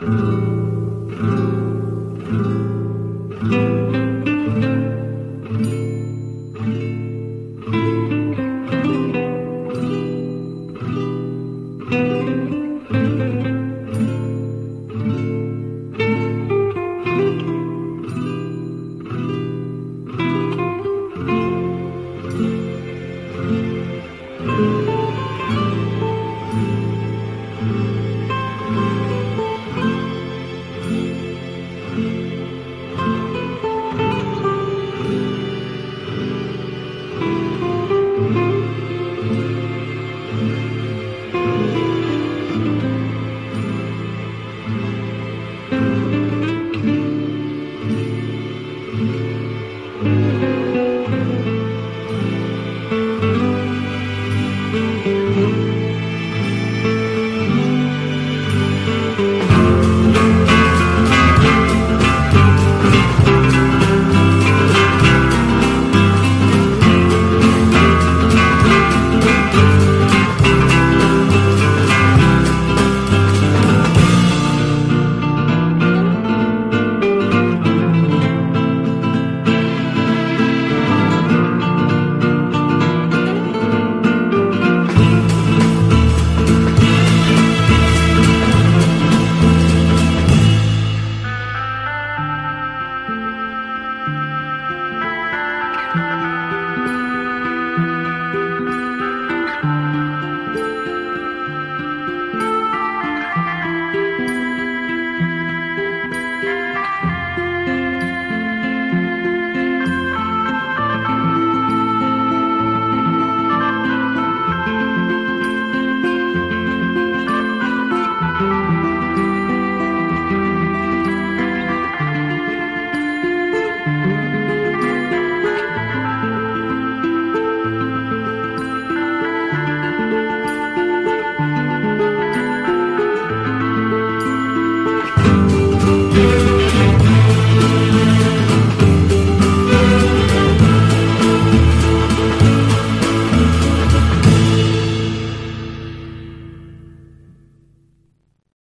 you